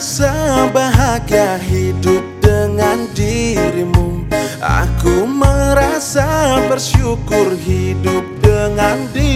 merasa bahagia hidup dengan dirimu. Aku merasa bersyukur hidup dengan dirimu.